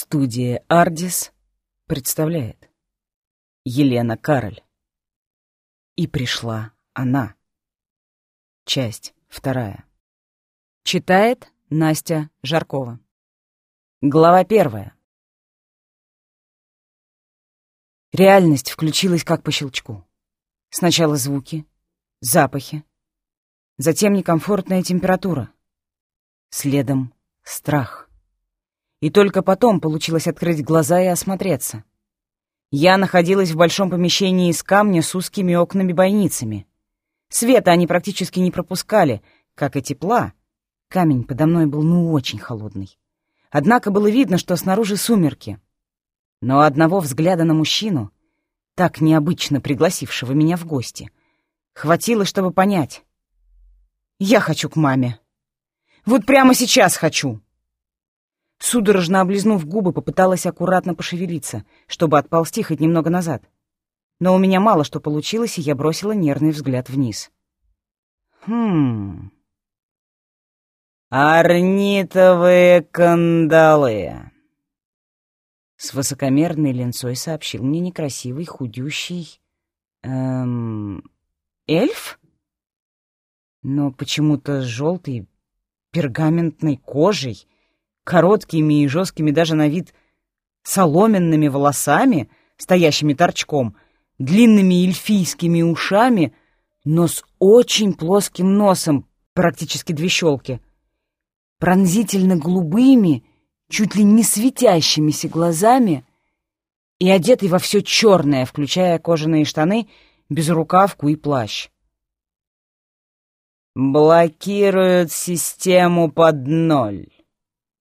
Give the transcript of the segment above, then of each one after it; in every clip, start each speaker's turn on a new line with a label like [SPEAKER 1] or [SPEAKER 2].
[SPEAKER 1] Студия «Ардис» представляет Елена Кароль. И пришла она. Часть вторая. Читает Настя Жаркова. Глава первая. Реальность включилась как по щелчку. Сначала звуки, запахи, затем некомфортная температура, следом страх и только потом получилось открыть глаза и осмотреться. Я находилась в большом помещении из камня с узкими окнами-бойницами. Света они практически не пропускали, как и тепла. Камень подо мной был ну очень холодный. Однако было видно, что снаружи сумерки. Но одного взгляда на мужчину, так необычно пригласившего меня в гости, хватило, чтобы понять. Я хочу к маме. Вот прямо сейчас хочу. Судорожно облизнув губы, попыталась аккуратно пошевелиться, чтобы отползти хоть немного назад. Но у меня мало что получилось, и я бросила нервный взгляд вниз. Хм... «Орнитовые кандалы!» С высокомерной линцой сообщил мне некрасивый, худющий... Эм... Эльф? Но почему-то с желтой пергаментной кожей короткими и жесткими даже на вид соломенными волосами, стоящими торчком, длинными эльфийскими ушами, но с очень плоским носом, практически две щелки, пронзительно голубыми, чуть ли не светящимися глазами и одетый во все черное, включая кожаные штаны, безрукавку и плащ. «Блокируют систему под ноль»,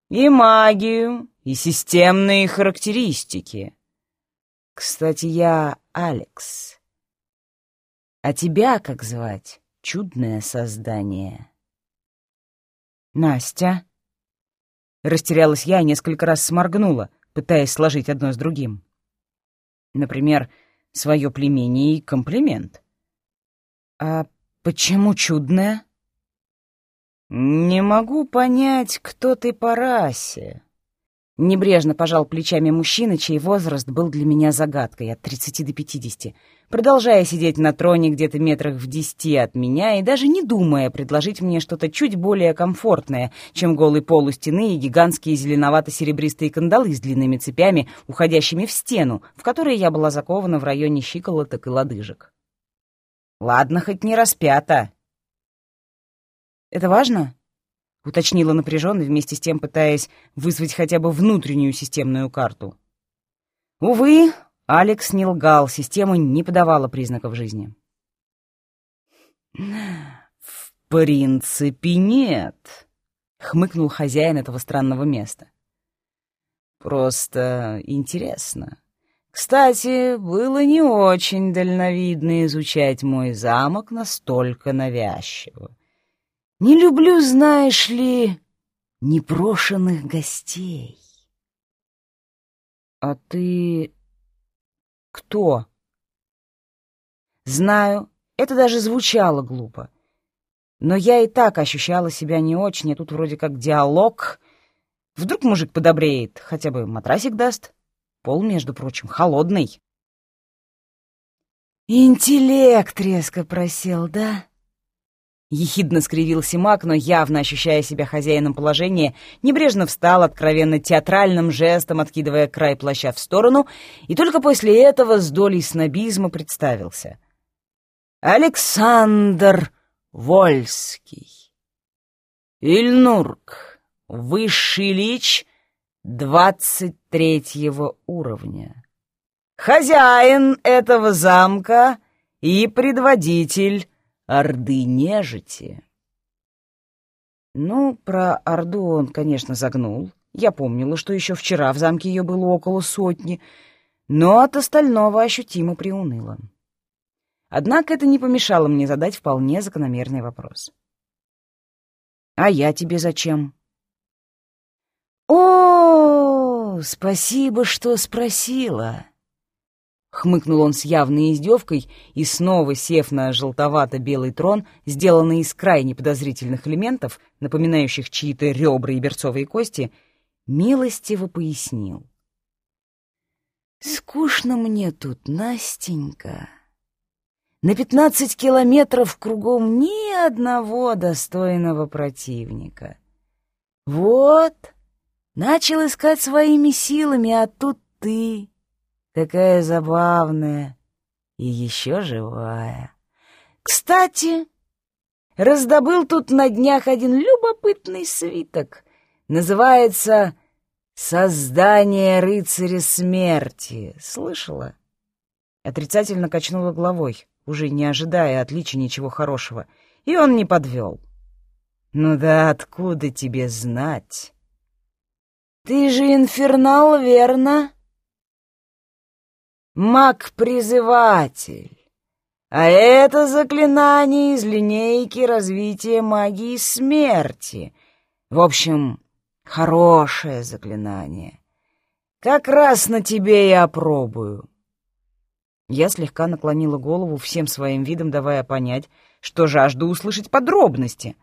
[SPEAKER 1] и магию, и системные характеристики. Кстати, я Алекс. А тебя как звать, чудное создание? Настя. Растерялась я и несколько раз сморгнула, пытаясь сложить одно с другим. Например, свое племение и комплимент. А почему чудное? «Не могу понять, кто ты по расе». Небрежно пожал плечами мужчина, чей возраст был для меня загадкой от 30 до 50, продолжая сидеть на троне где-то метрах в десяти от меня и даже не думая предложить мне что-то чуть более комфортное, чем голый пол у стены и гигантские зеленовато-серебристые кандалы с длинными цепями, уходящими в стену, в которые я была закована в районе щиколоток и лодыжек. «Ладно, хоть не распята», это важно?» — уточнила напряженно, вместе с тем пытаясь вызвать хотя бы внутреннюю системную карту. Увы, Алекс не лгал, система не подавала признаков жизни. «В принципе, нет», — хмыкнул хозяин этого странного места. «Просто интересно. Кстати, было не очень дальновидно изучать мой замок настолько навязчиво. Не люблю, знаешь ли, непрошенных гостей. А ты кто? Знаю, это даже звучало глупо. Но я и так ощущала себя не очень, а тут вроде как диалог. Вдруг мужик подобреет, хотя бы матрасик даст. Пол, между прочим, холодный. Интеллект резко просел, да? Ехидно скривился маг, но явно ощущая себя хозяином положения, небрежно встал, откровенно театральным жестом откидывая край плаща в сторону, и только после этого с долей снобизма представился. «Александр Вольский. Ильнурк, высший лич двадцать третьего уровня. Хозяин этого замка и предводитель Орды нежити. Ну, про Орду он, конечно, загнул. Я помнила, что еще вчера в замке ее было около сотни, но от остального ощутимо приуныло. Однако это не помешало мне задать вполне закономерный вопрос. «А я тебе зачем?» «О, спасибо, что спросила!» Хмыкнул он с явной издевкой и, снова сев на желтовато-белый трон, сделанный из крайне подозрительных элементов, напоминающих чьи-то ребра и берцовые кости, милостиво пояснил. «Скучно мне тут, Настенька. На пятнадцать километров кругом ни одного достойного противника. Вот, начал искать своими силами, а тут ты, такая забавная и еще живая. Кстати, раздобыл тут на днях один любопытный свиток. Называется «Создание рыцаря смерти». Слышала? Отрицательно качнула головой уже не ожидая от Личи ничего хорошего, и он не подвел. «Ну да откуда тебе знать?» «Ты же инфернал, верно?» «Маг-призыватель. А это заклинание из линейки развития магии смерти. В общем, хорошее заклинание. Как раз на тебе я опробую. Я слегка наклонила голову всем своим видом, давая понять, что жажду услышать подробности,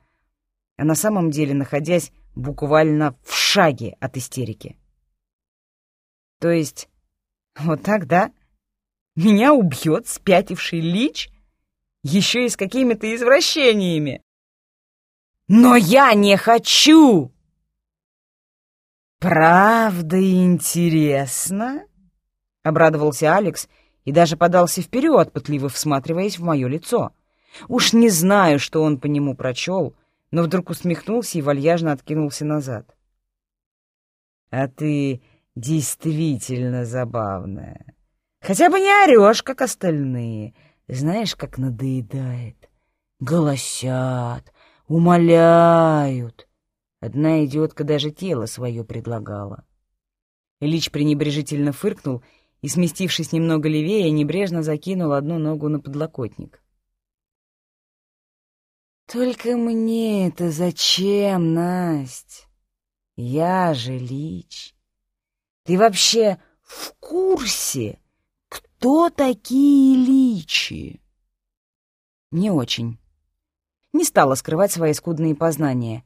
[SPEAKER 1] а на самом деле находясь буквально в шаге от истерики. То есть, вот так, да? Меня убьет спятивший лич? Еще и с какими-то извращениями. Но я не хочу! Правда интересно? Обрадовался Алекс — и даже подался вперед, пытливо всматриваясь в мое лицо. Уж не знаю, что он по нему прочел, но вдруг усмехнулся и вальяжно откинулся назад. «А ты действительно забавная. Хотя бы не орешь, как остальные. Знаешь, как надоедает. Голосят, умоляют. Одна идиотка даже тело свое предлагала». Ильич пренебрежительно фыркнул и, сместившись немного левее, небрежно закинул одну ногу на подлокотник. «Только мне это зачем, Насть? Я же Лич. Ты вообще в курсе, кто такие Личи?» «Не очень». Не стала скрывать свои скудные познания,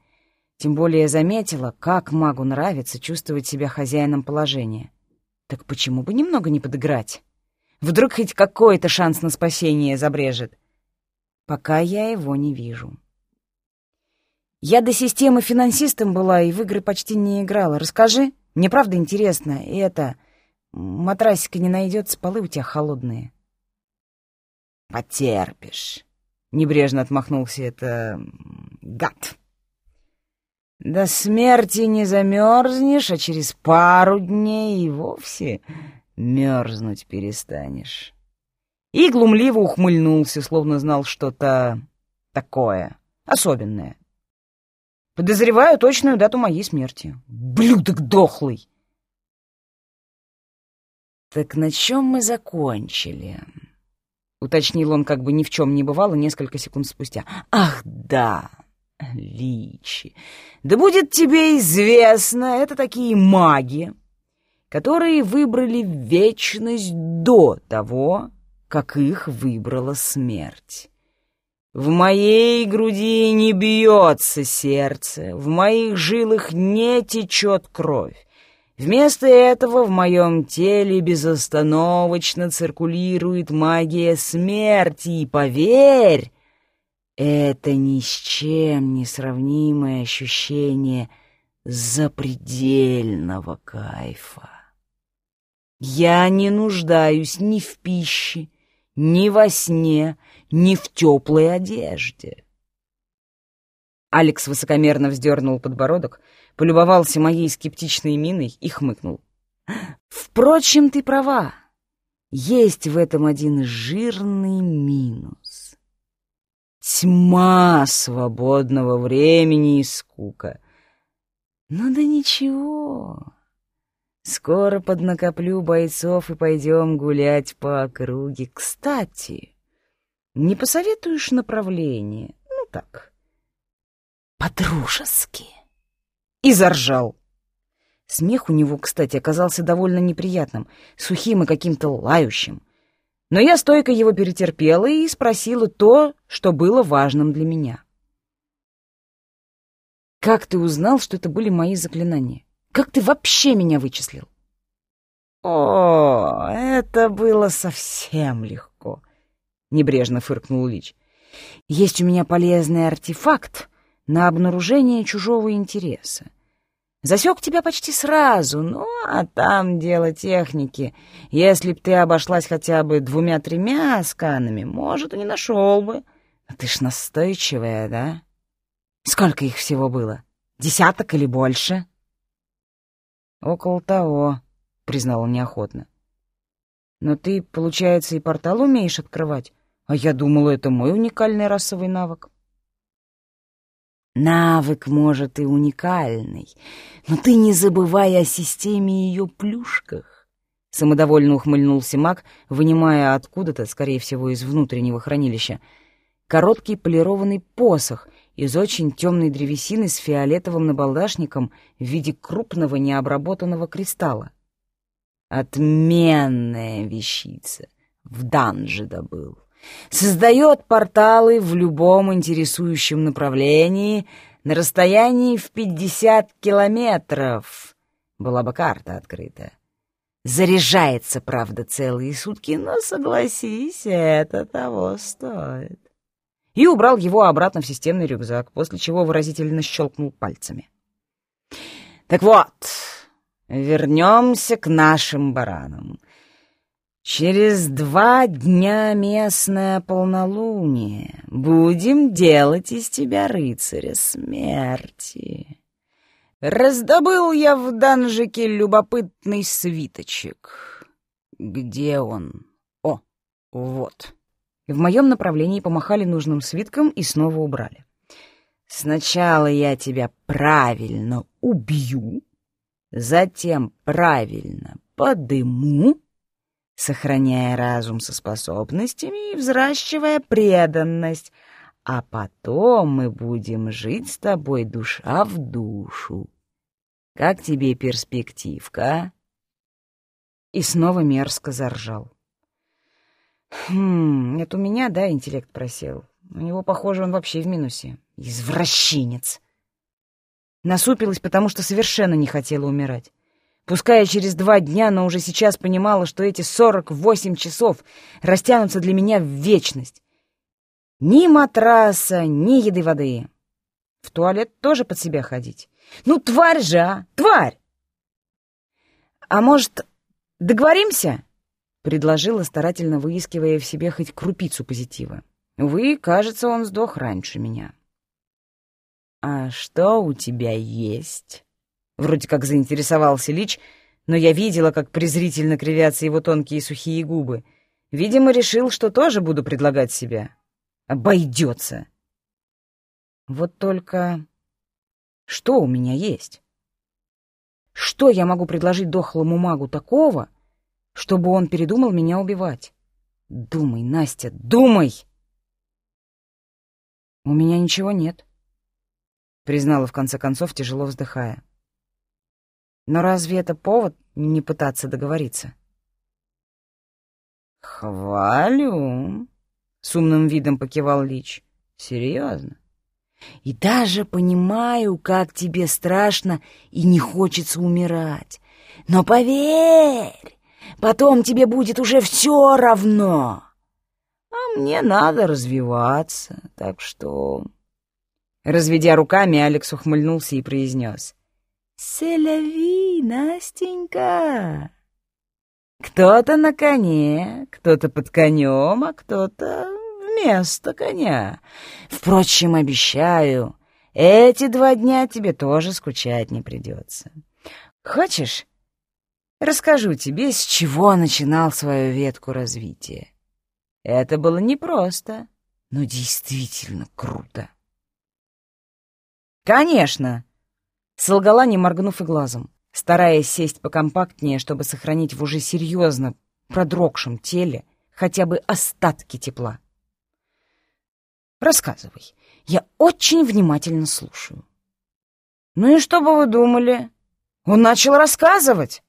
[SPEAKER 1] тем более заметила, как магу нравится чувствовать себя хозяином положения. Так почему бы немного не подыграть? Вдруг хоть какой-то шанс на спасение забрежет. Пока я его не вижу. Я до системы финансистом была и в игры почти не играла. Расскажи, мне правда интересно. И это... Матрасика не найдется, полы у тебя холодные. Потерпишь. Небрежно отмахнулся это... гад. До смерти не замерзнешь, а через пару дней и вовсе мерзнуть перестанешь. И глумливо ухмыльнулся, словно знал что-то такое, особенное. Подозреваю точную дату моей смерти. Блюдок дохлый! «Так на чем мы закончили?» — уточнил он, как бы ни в чем не бывало, несколько секунд спустя. «Ах, да!» Личи. Да будет тебе известно, это такие маги, которые выбрали вечность до того, как их выбрала смерть. В моей груди не бьется сердце, в моих жилах не течет кровь. Вместо этого в моем теле безостановочно циркулирует магия смерти, и поверь, это ни с чем не сравнимое ощущение запредельного кайфа. Я не нуждаюсь ни в пище, ни во сне, ни в теплой одежде. Алекс высокомерно вздернул подбородок, полюбовался моей скептичной миной и хмыкнул. «Впрочем, ты права. Есть в этом один жирный минус. Тьма свободного времени и скука. Ну да ничего. Скоро поднакоплю бойцов и пойдем гулять по округе. Кстати, не посоветуешь направление? Ну так, по-дружески. И заржал. Смех у него, кстати, оказался довольно неприятным, сухим и каким-то лающим. Но я стойко его перетерпела и спросила то, что было важным для меня. «Как ты узнал, что это были мои заклинания? Как ты вообще меня вычислил?» «О, это было совсем легко», — небрежно фыркнул Лич. «Есть у меня полезный артефакт на обнаружение чужого интереса. Засек тебя почти сразу, ну, а там дело техники. Если б ты обошлась хотя бы двумя-тремя сканами, может, и не нашел бы. А ты ж настойчивая, да? Сколько их всего было? Десяток или больше?» «Около того», — признал он неохотно. «Но ты, получается, и портал умеешь открывать? А я думала, это мой уникальный расовый навык». «Навык, может, и уникальный, но ты не забывай о системе ее плюшках», — самодовольно ухмыльнулся маг, вынимая откуда-то, скорее всего, из внутреннего хранилища, короткий полированный посох из очень темной древесины с фиолетовым набалдашником в виде крупного необработанного кристалла. Отменная вещица. В данже добыл. Создает порталы в любом интересующем направлении на расстоянии в пятьдесят километров. Была бы карта открыта. Заряжается, правда, целые сутки, но, согласись, это того стоит и убрал его обратно в системный рюкзак, после чего выразительно щелкнул пальцами. «Так вот, вернемся к нашим баранам. Через два дня местное полнолуние будем делать из тебя рыцаря смерти». Раздобыл я в данжике любопытный свиточек. Где он? О, вот в моем направлении помахали нужным свитком и снова убрали. «Сначала я тебя правильно убью, затем правильно подыму, сохраняя разум со способностями и взращивая преданность, а потом мы будем жить с тобой душа в душу. Как тебе перспективка, а?» И снова мерзко заржал. Хм, это у меня, да, интеллект просел. У него, похоже, он вообще в минусе. Извращенец. Насупилась, потому что совершенно не хотела умирать. Пускай через два дня, но уже сейчас понимала, что эти сорок восемь часов растянутся для меня в вечность. Ни матраса, ни еды воды. В туалет тоже под себя ходить. Ну, тварь же, а! Тварь! А может, договоримся? предложила, старательно выискивая в себе хоть крупицу позитива. Увы, кажется, он сдох раньше меня. «А что у тебя есть?» Вроде как заинтересовался Лич, но я видела, как презрительно кривятся его тонкие сухие губы. Видимо, решил, что тоже буду предлагать себя. Обойдется. Вот только... Что у меня есть? Что я могу предложить дохлому магу такого, чтобы он передумал меня убивать. Думай, Настя, думай! У меня ничего нет, признала в конце концов, тяжело вздыхая. Но разве это повод не пытаться договориться? «Хвалю», — с умным видом покивал Лич. «Серьезно. И даже понимаю, как тебе страшно и не хочется умирать. Но поверь, Потом тебе будет уже все равно. А мне надо развиваться, так что...» Разведя руками, Алекс ухмыльнулся и произнес. «Селяви, Настенька!» Кто-то на коне, кто-то под конем, а кто-то вместо коня. Впрочем, обещаю, эти два дня тебе тоже скучать не придется. Хочешь, Расскажу тебе, с чего начинал свою ветку развития. Это было непросто, но действительно круто. «Конечно!» — солгала, не моргнув и глазом, стараясь сесть покомпактнее, чтобы сохранить в уже серьезно продрогшем теле хотя бы остатки тепла. «Рассказывай. Я очень внимательно слушаю». «Ну и что бы вы думали?» Он начал рассказывать.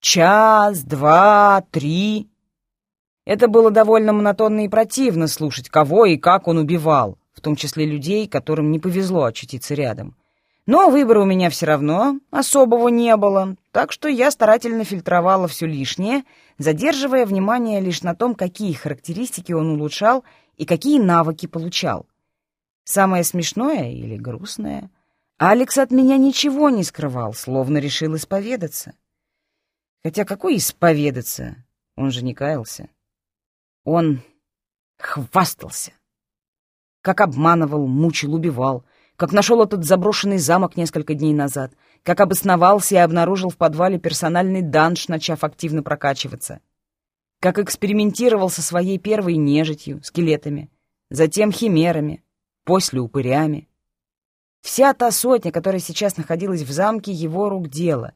[SPEAKER 1] Час, два, три. Это было довольно монотонно и противно слушать, кого и как он убивал, в том числе людей, которым не повезло очутиться рядом. Но выбора у меня все равно особого не было, так что я старательно фильтровала все лишнее, задерживая внимание лишь на том, какие характеристики он улучшал и какие навыки получал. Самое смешное или грустное — Алекс от меня ничего не скрывал, словно решил исповедаться. Хотя какой исповедаться? Он же не каялся. Он хвастался. Как обманывал, мучил, убивал. Как нашел этот заброшенный замок несколько дней назад. Как обосновался и обнаружил в подвале персональный данж, начав активно прокачиваться. Как экспериментировал со своей первой нежитью, скелетами. Затем химерами. После упырями. Вся та сотня, которая сейчас находилась в замке, его рук дело.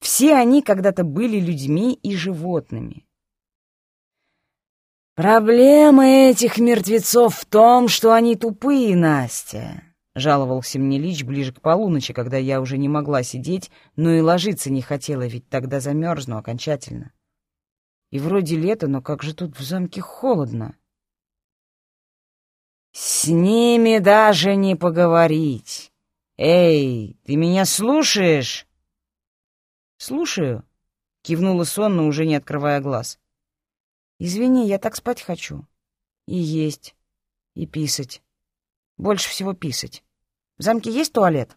[SPEAKER 1] Все они когда-то были людьми и животными. «Проблема этих мертвецов в том, что они тупые, Настя», — жаловался мне Лич ближе к полуночи, когда я уже не могла сидеть, но и ложиться не хотела, ведь тогда замерзну окончательно. И вроде лето, но как же тут в замке холодно. «С ними даже не поговорить. Эй, ты меня слушаешь?» «Слушаю», — кивнула сонно, уже не открывая глаз. Извини, я так спать хочу. И есть, и писать. Больше всего писать. В замке есть туалет?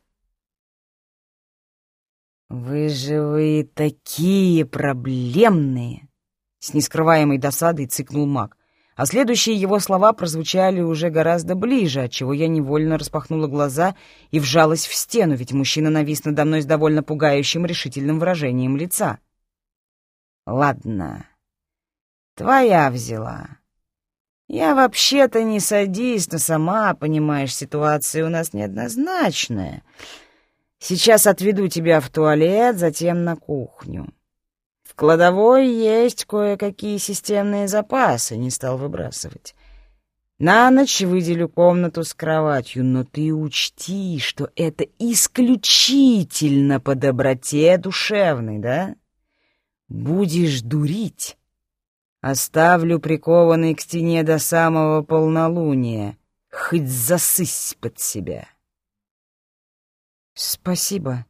[SPEAKER 1] Вы же вы такие проблемные! С нескрываемой досадой цикнул маг. А следующие его слова прозвучали уже гораздо ближе, отчего я невольно распахнула глаза и вжалась в стену, ведь мужчина навис надо мной с довольно пугающим решительным выражением лица. «Ладно, Твоя взяла. Я вообще-то не садись, но сама, понимаешь, ситуация у нас неоднозначная. Сейчас отведу тебя в туалет, затем на кухню. В кладовой есть кое-какие системные запасы, не стал выбрасывать. На ночь выделю комнату с кроватью, но ты учти, что это исключительно по доброте душевной, да? Будешь дурить, Оставлю прикованный к стене до самого полнолуния, хоть засысь под себя. «Спасибо»,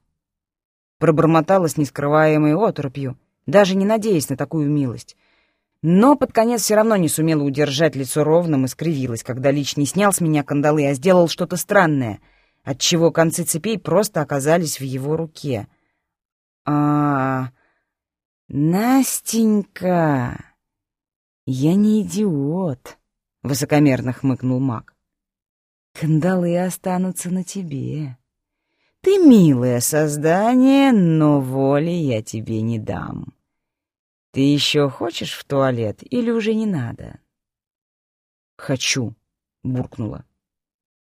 [SPEAKER 1] — пробормотала с нескрываемой оторопью, даже не надеясь на такую милость. Но под конец все равно не сумела удержать лицо ровным и скривилась, когда Лич не снял с меня кандалы, а сделал что-то странное, отчего концы цепей просто оказались в его руке. а Настенька!» «Я не идиот», — высокомерно хмыкнул маг. «Кандалы останутся на тебе. Ты милое создание, но воли я тебе не дам. Ты еще хочешь в туалет или уже не надо?» «Хочу», — буркнула.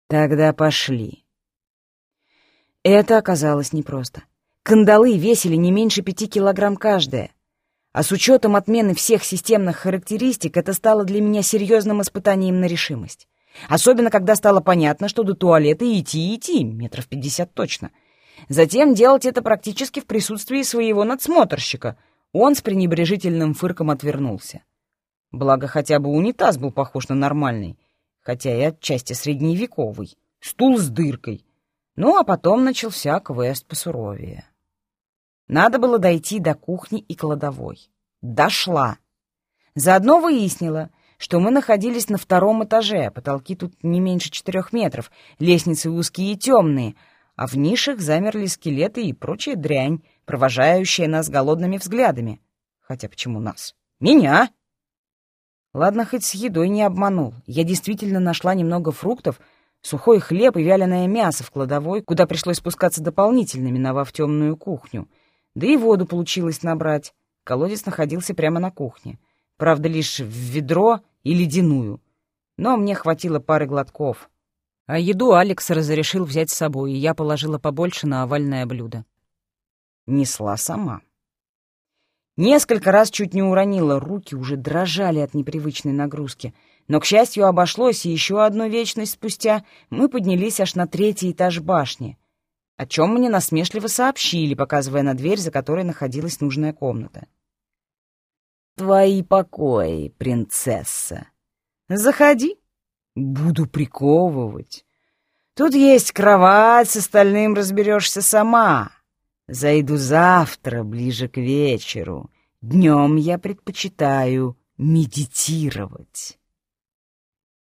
[SPEAKER 1] «Тогда пошли». Это оказалось непросто. Кандалы весили не меньше пяти килограмм каждая. А с учетом отмены всех системных характеристик это стало для меня серьезным испытанием на решимость. Особенно, когда стало понятно, что до туалета идти идти, метров пятьдесят точно. Затем делать это практически в присутствии своего надсмотрщика. Он с пренебрежительным фырком отвернулся. Благо, хотя бы унитаз был похож на нормальный, хотя и отчасти средневековый, стул с дыркой. Ну, а потом начался квест посуровее. Надо было дойти до кухни и кладовой. Дошла. Заодно выяснила, что мы находились на втором этаже, потолки тут не меньше четырех метров, лестницы узкие и темные, а в нишах замерли скелеты и прочая дрянь, провожающая нас голодными взглядами. Хотя почему нас? Меня! Ладно, хоть с едой не обманул. Я действительно нашла немного фруктов, сухой хлеб и вяленое мясо в кладовой, куда пришлось спускаться дополнительно, миновав темную кухню — да и воду получилось набрать. Колодец находился прямо на кухне. Правда, лишь в ведро и ледяную. Но мне хватило пары глотков. А еду Алекс разрешил взять с собой, и я положила побольше на овальное блюдо. Несла сама. Несколько раз чуть не уронила, руки уже дрожали от непривычной нагрузки. Но, к счастью, обошлось, и еще одну вечность спустя мы поднялись аж на третий этаж башни — о чем мне насмешливо сообщили, показывая на дверь, за которой находилась нужная комната. «Твои покои, принцесса. Заходи, буду приковывать. Тут есть кровать, с остальным разберешься сама. Зайду завтра, ближе к вечеру. Днем я предпочитаю медитировать.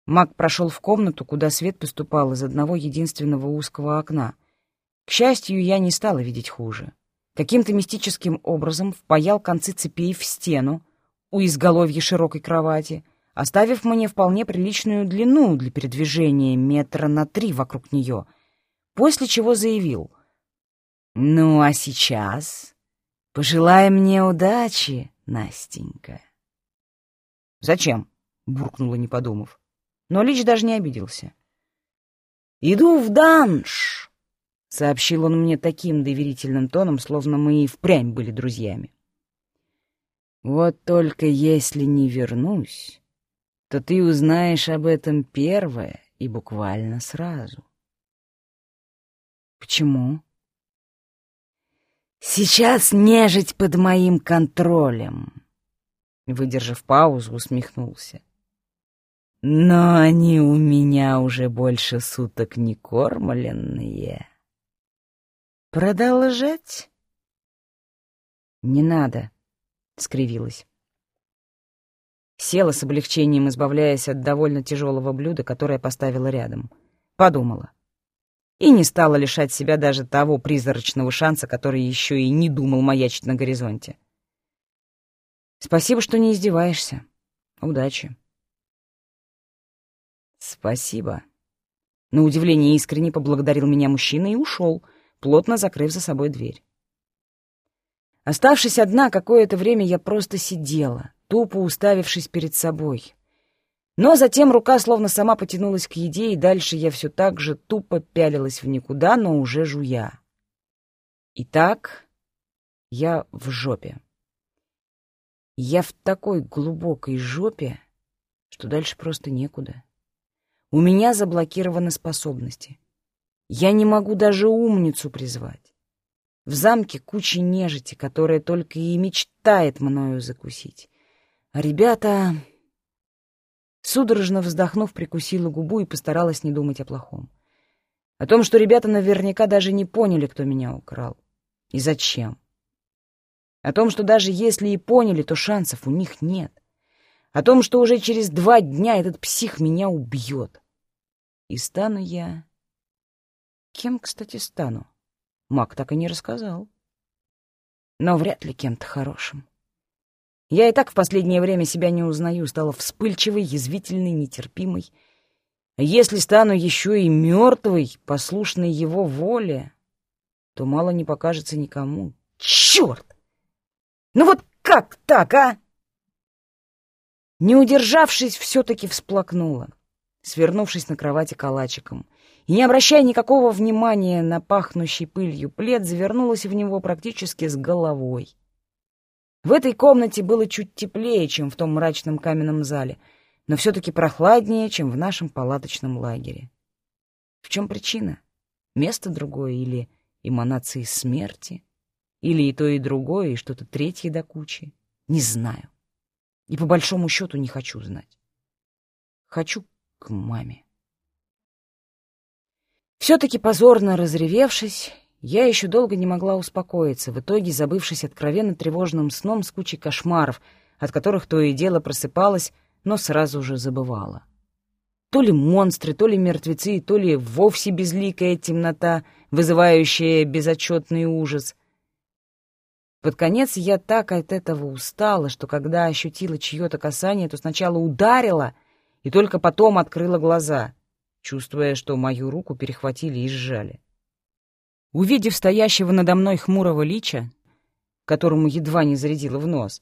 [SPEAKER 1] Маг прошел в комнату, куда свет поступал из одного единственного узкого окна. К счастью, я не стала видеть хуже. Каким-то мистическим образом впаял концы цепей в стену у изголовья широкой кровати — оставив мне вполне приличную длину для передвижения метра на три вокруг нее, после чего заявил «Ну, а сейчас пожелай мне удачи, Настенька». «Зачем?» — буркнула, не подумав. Но Лич даже не обиделся. «Иду в данж», — сообщил он мне таким доверительным тоном, словно мы и впрямь были друзьями. «Вот только если не вернусь, то ты узнаешь об этом первое и буквально сразу. Почему? Сейчас нежить под моим контролем. Выдержав паузу, усмехнулся. Но они у меня уже больше суток не кормленные. Продолжать? Не надо, — скривилась. Села с облегчением, избавляясь от довольно тяжелого блюда, которое поставила рядом. Подумала. И не стала лишать себя даже того призрачного шанса, который еще и не думал маячить на горизонте. Спасибо, что не издеваешься. Удачи. Спасибо. На удивление искренне поблагодарил меня мужчина и ушел, плотно закрыв за собой дверь. Оставшись одна, какое-то время я просто сидела, тупо уставившись перед собой. Но затем рука словно сама потянулась к еде, и дальше я все так же тупо пялилась в никуда, но уже жуя. Итак, я в жопе. Я в такой глубокой жопе, что дальше просто некуда. У меня заблокированы способности. Я не могу даже умницу призвать. В замке куча нежити, которая только и мечтает мною закусить. А ребята... Судорожно вздохнув, прикусила губу и постаралась не думать о плохом. О том, что ребята наверняка даже не поняли, кто меня украл. И зачем. О том, что даже если и поняли, то шансов у них нет. О том, что уже через два дня этот псих меня убьет. И стану я... Кем, кстати, стану? Мак так и не рассказал. Но вряд ли кем-то хорошим. Я и так в последнее время себя не узнаю, стала вспыльчивой, язвительной, нетерпимой. Если стану еще и мертвой, послушной его воле, то мало не покажется никому. Черт! Ну вот как так, а? Не удержавшись, все-таки всплакнула, свернувшись на кровати калачиком, и, не обращая никакого внимания на пахнущий пылью плед, завернулась в него практически с головой. В этой комнате было чуть теплее, чем в том мрачном каменном зале, но все-таки прохладнее, чем в нашем палаточном лагере. В чем причина? Место другое или эманации смерти? Или и то, и другое, и что-то третье до кучи? Не знаю. И по большому счету не хочу знать. Хочу к маме. Все-таки позорно разревевшись, я еще долго не могла успокоиться, в итоге забывшись откровенно тревожным сном с кучей кошмаров, от которых то и дело просыпалась, но сразу же забывала. То ли монстры, то ли мертвецы, то ли вовсе безликая темнота, вызывающая безотчетный ужас. Под конец я так от этого устала, что когда ощутила чье-то касание, то сначала ударила и только потом открыла глаза, чувствуя, что мою руку перехватили и сжали. Увидев стоящего надо мной хмурого лича, которому едва не зарядила в нос,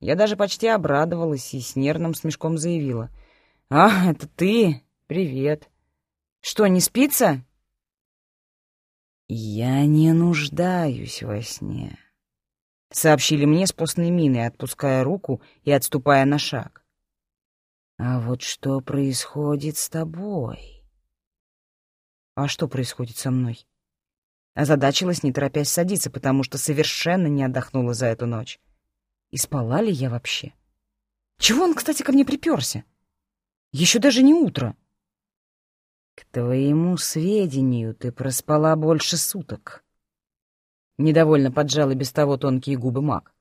[SPEAKER 1] я даже почти обрадовалась и с нервным смешком заявила. «А, это ты? Привет. Что, не спится?» «Я не нуждаюсь во сне», — сообщили мне с постной миной, отпуская руку и отступая на шаг. «А вот что происходит с тобой?» «А что происходит со мной?» Озадачилась, не торопясь садиться, потому что совершенно не отдохнула за эту ночь. И спала ли я вообще? Чего он, кстати, ко мне приперся? Еще даже не утро. К твоему сведению, ты проспала больше суток. Недовольно поджал и без того тонкие губы маг.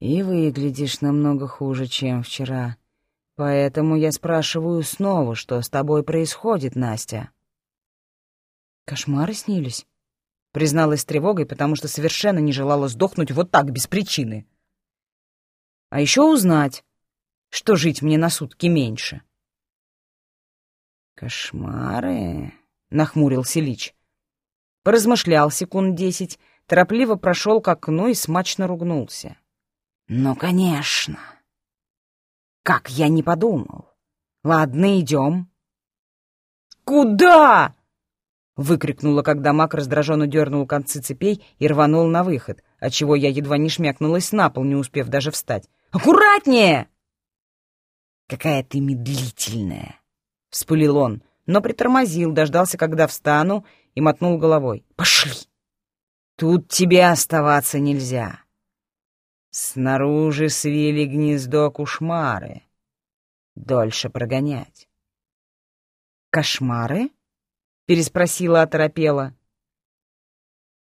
[SPEAKER 1] И выглядишь намного хуже, чем вчера. Поэтому я спрашиваю снова, что с тобой происходит, Настя. Кошмары снились? Призналась с тревогой, потому что совершенно не желала сдохнуть вот так, без причины. А еще узнать, что жить мне на сутки меньше. «Кошмары?» — нахмурился Лич. Поразмышлял секунд десять, торопливо прошел к окну и смачно ругнулся. «Ну, конечно! Как я не подумал! Ладно, идем!» «Куда?» — выкрикнула, когда маг раздраженно дернул концы цепей и рванул на выход, отчего я едва не шмякнулась на пол, не успев даже встать. «Аккуратнее!» «Какая ты медлительная!» — вспылил он, но притормозил, дождался, когда встану, и мотнул головой. «Пошли! Тут тебе оставаться нельзя!» Снаружи свили гнездо кушмары. Дольше прогонять. «Кошмары?» — переспросила оторопела.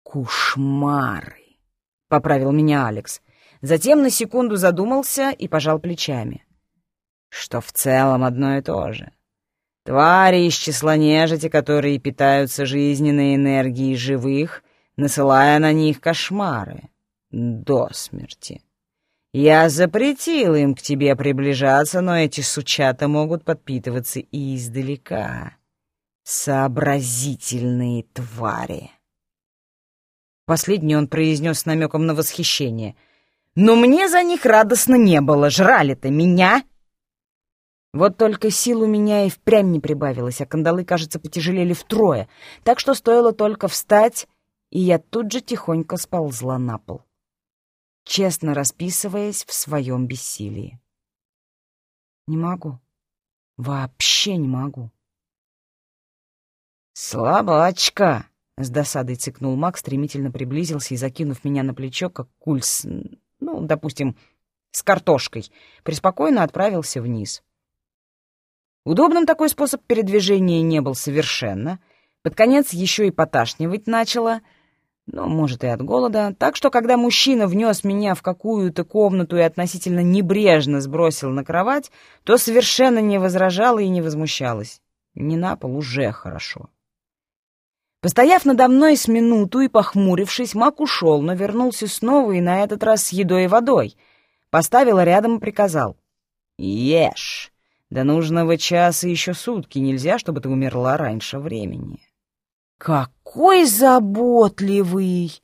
[SPEAKER 1] «Кушмары», — поправил меня Алекс. Затем на секунду задумался и пожал плечами. Что в целом одно и то же. Твари из числа нежити, которые питаются жизненной энергией живых, насылая на них кошмары. До смерти. Я запретил им к тебе приближаться, но эти сучата могут подпитываться и издалека. Сообразительные твари. Последний он произнес с намеком на восхищение. Но мне за них радостно не было. Жрали-то меня. Вот только сил у меня и впрямь не прибавилось, а кандалы, кажется, потяжелели втрое. Так что стоило только встать, и я тут же тихонько сползла на пол, честно расписываясь в своем бессилии. Не могу. Вообще не могу. «Слабачка!» — с досадой цикнул маг, стремительно приблизился и, закинув меня на плечо, как куль с, ну, допустим, с картошкой, преспокойно отправился вниз. Удобным такой способ передвижения не был совершенно. Под конец еще и поташнивать начало, ну, может, и от голода. Так что, когда мужчина внес меня в какую-то комнату и относительно небрежно сбросил на кровать, то совершенно не возражала и не возмущалась. Не на пол уже хорошо. Постояв надо мной с минуту и похмурившись, маг ушел, но вернулся снова и на этот раз с едой и водой. Поставил рядом и приказал. «Ешь! До нужного часа еще сутки нельзя, чтобы ты умерла раньше времени». «Какой заботливый!»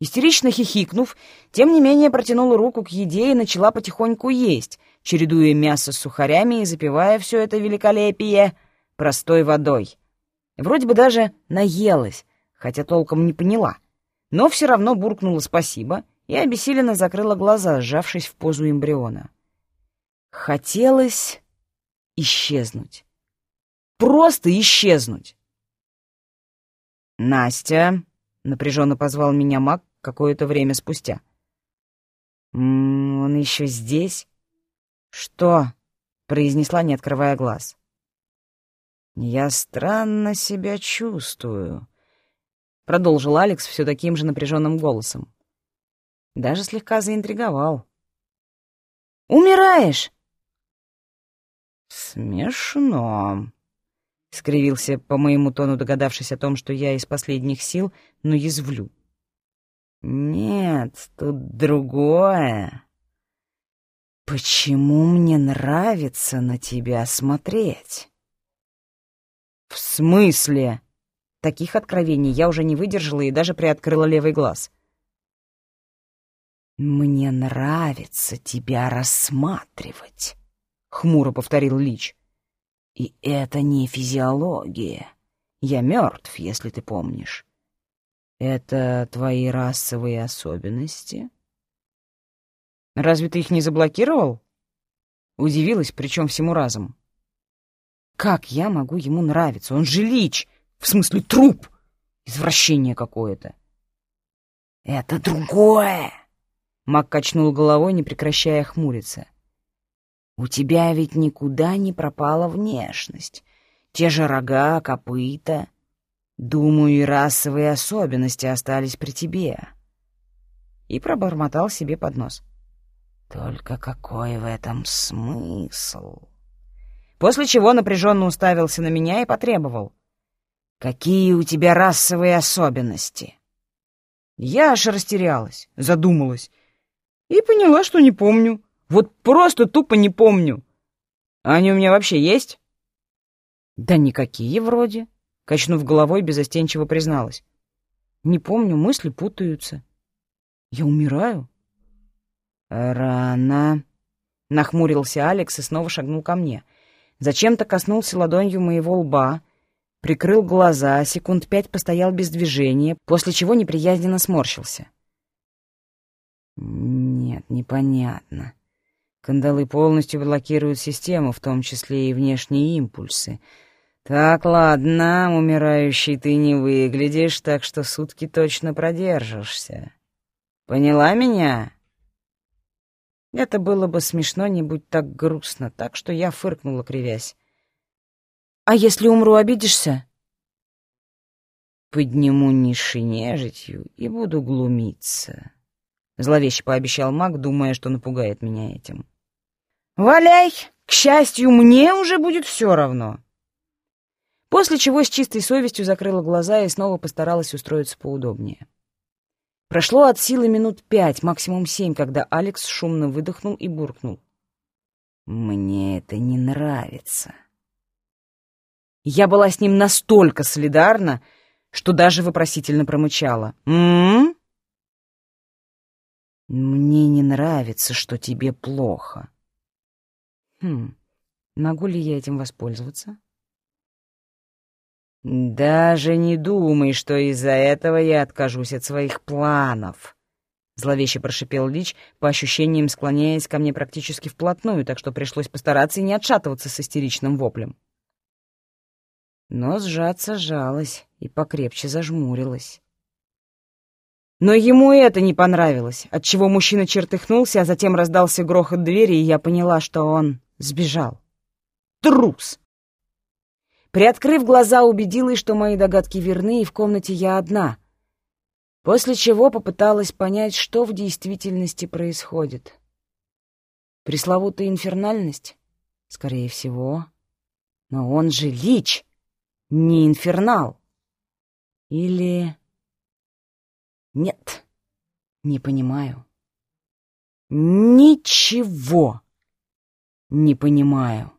[SPEAKER 1] Истерично хихикнув, тем не менее протянула руку к еде и начала потихоньку есть, чередуя мясо с сухарями и запивая все это великолепие простой водой. Вроде бы даже наелась, хотя толком не поняла. Но все равно буркнула спасибо и обессиленно закрыла глаза, сжавшись в позу эмбриона. Хотелось исчезнуть. Просто исчезнуть. «Настя», — напряженно позвал меня маг какое-то время спустя. «М -м, «Он еще здесь?» «Что?» — произнесла, не открывая глаз. «Я странно себя чувствую», — продолжил Алекс все таким же напряженным голосом. Даже слегка заинтриговал. «Умираешь!» «Смешно», — скривился по моему тону, догадавшись о том, что я из последних сил, но язвлю. «Нет, тут другое. Почему мне нравится на тебя смотреть?» «В смысле?» Таких откровений я уже не выдержала и даже приоткрыла левый глаз. «Мне нравится тебя рассматривать», — хмуро повторил Лич. «И это не физиология. Я мертв, если ты помнишь. Это твои расовые особенности?» «Разве ты их не заблокировал?» Удивилась, причем всему разом. Как я могу ему нравиться? Он же лич, в смысле труп. Извращение какое-то. Это другое. Мак качнул головой, не прекращая хмуриться. У тебя ведь никуда не пропала внешность. те же рога, копыта. Думаю, и расовые особенности остались при тебе. И пробормотал себе под нос. Только какой в этом смысл? После чего напряженно уставился на меня и потребовал. «Какие у тебя расовые особенности?» Я аж растерялась, задумалась и поняла, что не помню. Вот просто тупо не помню. А они у меня вообще есть? Да никакие вроде. Качнув головой, безостенчиво призналась. Не помню, мысли путаются. Я умираю? Рано. Нахмурился Алекс и снова шагнул ко мне. Зачем-то коснулся ладонью моего лба, прикрыл глаза, секунд пять постоял без движения, после чего неприязненно сморщился. Нет, непонятно. Кандалы полностью блокируют систему, в том числе и внешние импульсы. Так, ладно, умирающий ты не выглядишь, так что сутки точно продержишься. Поняла меня? Это было бы смешно, не будь так грустно, так что я фыркнула, кривясь. «А если умру, обидишься?» «Подниму ниши нежитью и буду глумиться», — зловеще пообещал маг, думая, что напугает меня этим. «Валяй! К счастью, мне уже будет все равно!» После чего с чистой совестью закрыла глаза и снова постаралась устроиться поудобнее. Прошло от силы минут пять, максимум семь, когда Алекс шумно выдохнул и буркнул. «Мне это не нравится». Я была с ним настолько солидарна, что даже вопросительно промычала. «М-м-м?» «Мне не нравится, что тебе плохо». «Хм, могу ли я этим воспользоваться?» «Даже не думай, что из-за этого я откажусь от своих планов», — зловеще прошипел Лич, по ощущениям склоняясь ко мне практически вплотную, так что пришлось постараться и не отшатываться с истеричным воплем. Но сжаться жалась и покрепче зажмурилась. Но ему это не понравилось, отчего мужчина чертыхнулся, а затем раздался грохот двери, и я поняла, что он сбежал. Трус! Приоткрыв глаза, убедилась, что мои догадки верны, и в комнате я одна. После чего попыталась понять, что в действительности происходит. Пресловутая инфернальность? Скорее всего. Но он же лич, не инфернал. Или... Нет, не понимаю. Ничего не понимаю.